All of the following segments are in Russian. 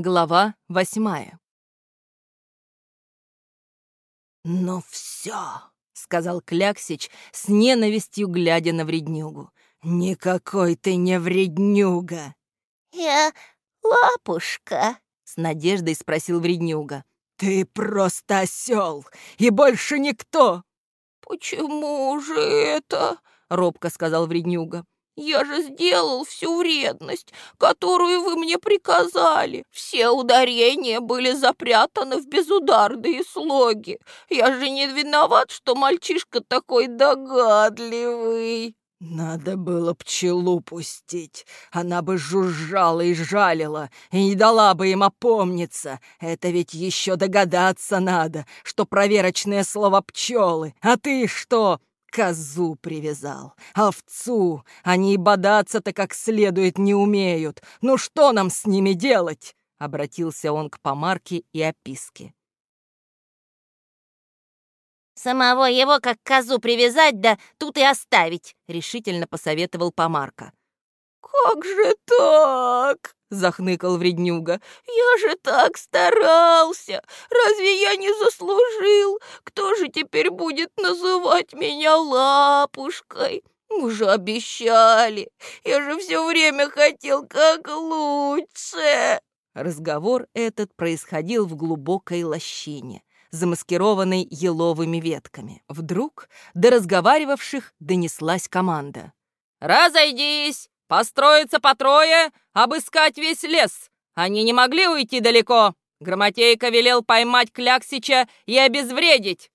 Глава восьмая. «Ну все», — сказал Кляксич с ненавистью, глядя на вреднюгу. «Никакой ты не вреднюга!» «Я лапушка», — с надеждой спросил вреднюга. «Ты просто осел, и больше никто!» «Почему же это?» — робко сказал вреднюга. Я же сделал всю вредность, которую вы мне приказали. Все ударения были запрятаны в безударные слоги. Я же не виноват, что мальчишка такой догадливый. Надо было пчелу пустить. Она бы жужжала и жалила, и не дала бы им опомниться. Это ведь еще догадаться надо, что проверочное слово «пчелы». А ты что, Козу привязал, овцу. Они и бодаться-то как следует не умеют. Ну что нам с ними делать?» Обратился он к помарке и описке. «Самого его как козу привязать, да тут и оставить», — решительно посоветовал помарка. «Как же так?» — захныкал вреднюга. «Я же так старался! Разве я не заслужил? Кто же теперь будет называть меня лапушкой? Мы же обещали! Я же все время хотел как лучше!» Разговор этот происходил в глубокой лощине, замаскированной еловыми ветками. Вдруг до разговаривавших донеслась команда. «Разойдись! Построиться по трое, обыскать весь лес. Они не могли уйти далеко. Громотейка велел поймать Кляксича и обезвредить.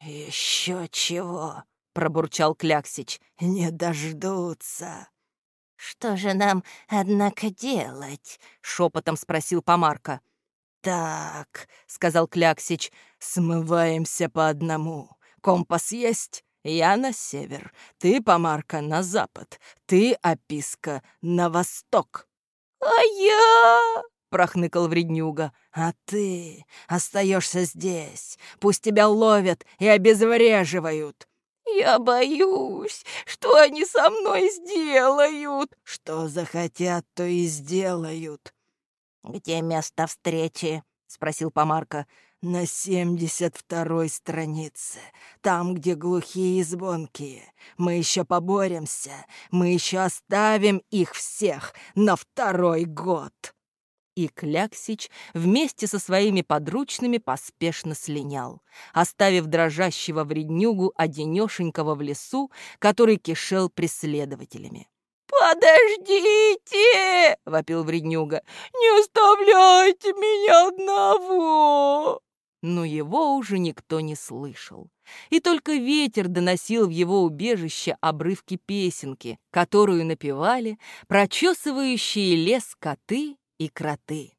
«Еще чего?» — пробурчал Кляксич. «Не дождутся». «Что же нам, однако, делать?» — шепотом спросил Помарка. «Так», — сказал Кляксич, — «смываемся по одному. Компас есть?» Я на север, ты, Помарка, на запад, ты, Описка, на восток. А я... прохныкал вреднюга. А ты остаешься здесь. Пусть тебя ловят и обезвреживают. Я боюсь, что они со мной сделают. Что захотят, то и сделают. Где место встречи? спросил Помарка на семьдесят второй странице, там, где глухие и звонкие. Мы еще поборемся, мы еще оставим их всех на второй год. И Кляксич вместе со своими подручными поспешно слинял, оставив дрожащего вреднюгу одинешенького в лесу, который кишел преследователями. «Подождите!» — вопил вреднюга. «Не оставляйте меня одного!» Но его уже никто не слышал. И только ветер доносил в его убежище обрывки песенки, которую напевали прочесывающие лес коты и кроты.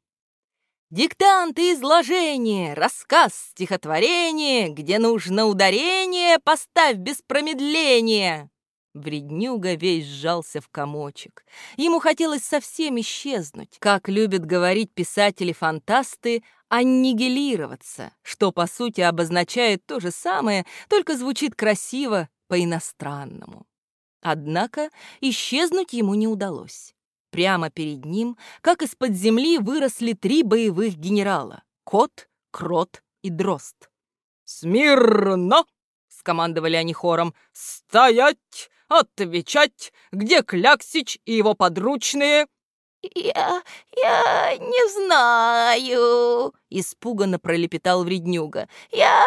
Диктант и изложение, рассказ, стихотворение, где нужно ударение, поставь без промедления. Вреднюга весь сжался в комочек. Ему хотелось совсем исчезнуть, как любят говорить писатели-фантасты, аннигилироваться, что по сути обозначает то же самое, только звучит красиво по-иностранному. Однако исчезнуть ему не удалось. Прямо перед ним, как из-под земли, выросли три боевых генерала — Кот, Крот и Дрозд. «Смирно!» — скомандовали они хором. «Стоять! Отвечать! Где Кляксич и его подручные?» «Я... я не знаю», — испуганно пролепетал вреднюга. «Я...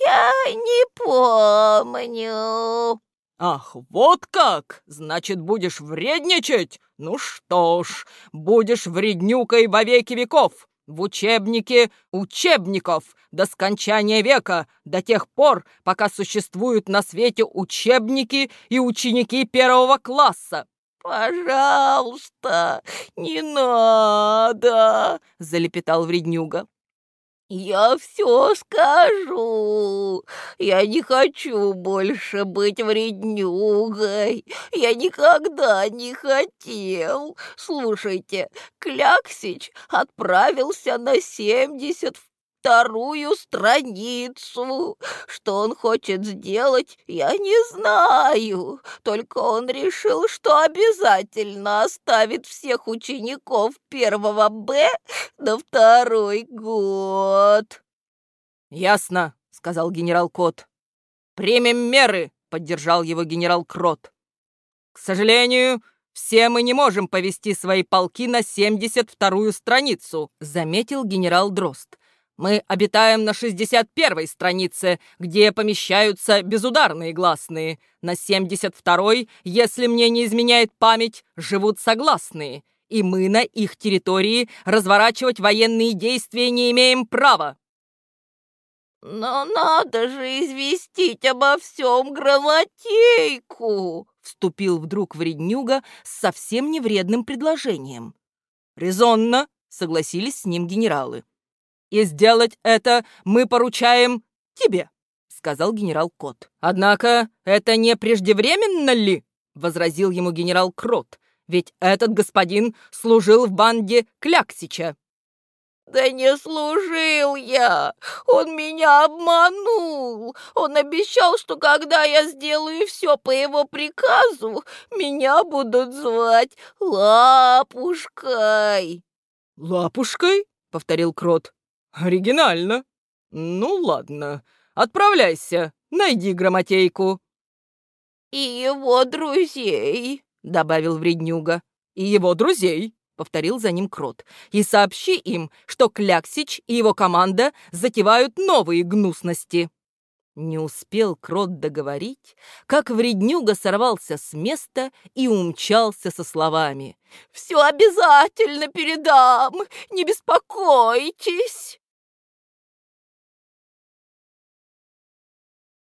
я не помню». «Ах, вот как! Значит, будешь вредничать? Ну что ж, будешь вреднюкой во веки веков, в учебнике учебников до скончания века, до тех пор, пока существуют на свете учебники и ученики первого класса. «Пожалуйста, не надо!» — залепетал вреднюга. «Я все скажу. Я не хочу больше быть вреднюгой. Я никогда не хотел. Слушайте, Кляксич отправился на семьдесят вторую страницу. Что он хочет сделать, я не знаю. Только он решил, что обязательно оставит всех учеников первого Б на второй год. «Ясно», — сказал генерал Кот. «Примем меры», — поддержал его генерал Крот. «К сожалению, все мы не можем повести свои полки на 72-ю страницу», — заметил генерал Дрозд. Мы обитаем на 61-й странице, где помещаются безударные гласные. На 72-й, если мне не изменяет память, живут согласные. И мы на их территории разворачивать военные действия не имеем права. «Но надо же известить обо всем грамотейку!» Вступил вдруг вреднюга с совсем невредным предложением. «Резонно!» — согласились с ним генералы. И сделать это мы поручаем тебе», — сказал генерал Кот. «Однако это не преждевременно ли?» — возразил ему генерал Крот. «Ведь этот господин служил в банде Кляксича». «Да не служил я! Он меня обманул! Он обещал, что когда я сделаю все по его приказу, меня будут звать Лапушкой!» «Лапушкой?» — повторил Крот. «Оригинально. Ну ладно, отправляйся, найди грамотейку». «И его друзей», — добавил вреднюга. «И его друзей», — повторил за ним Крот. «И сообщи им, что Кляксич и его команда затевают новые гнусности». Не успел Крот договорить, как вреднюга сорвался с места и умчался со словами. «Все обязательно передам, не беспокойтесь!»